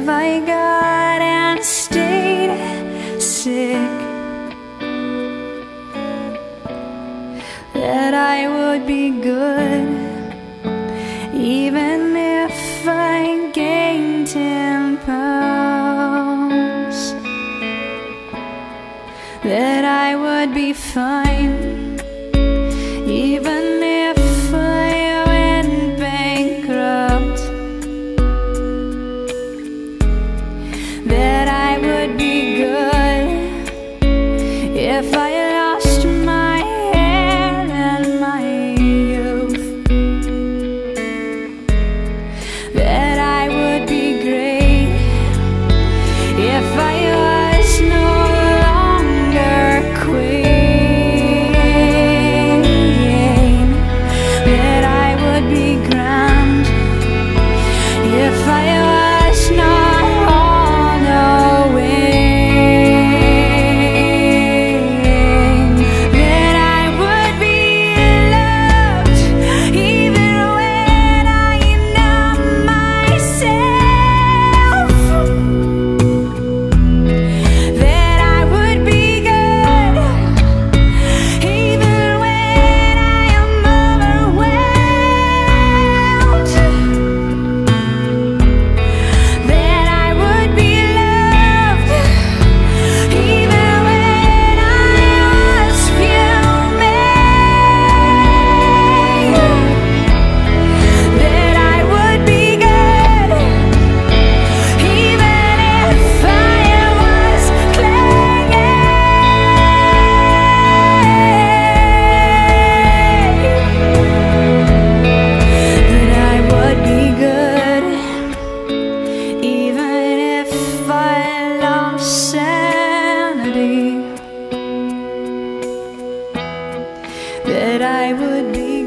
if I got and stayed sick. That I would be good even if I gained ten pounds. That I would be fine even I would be.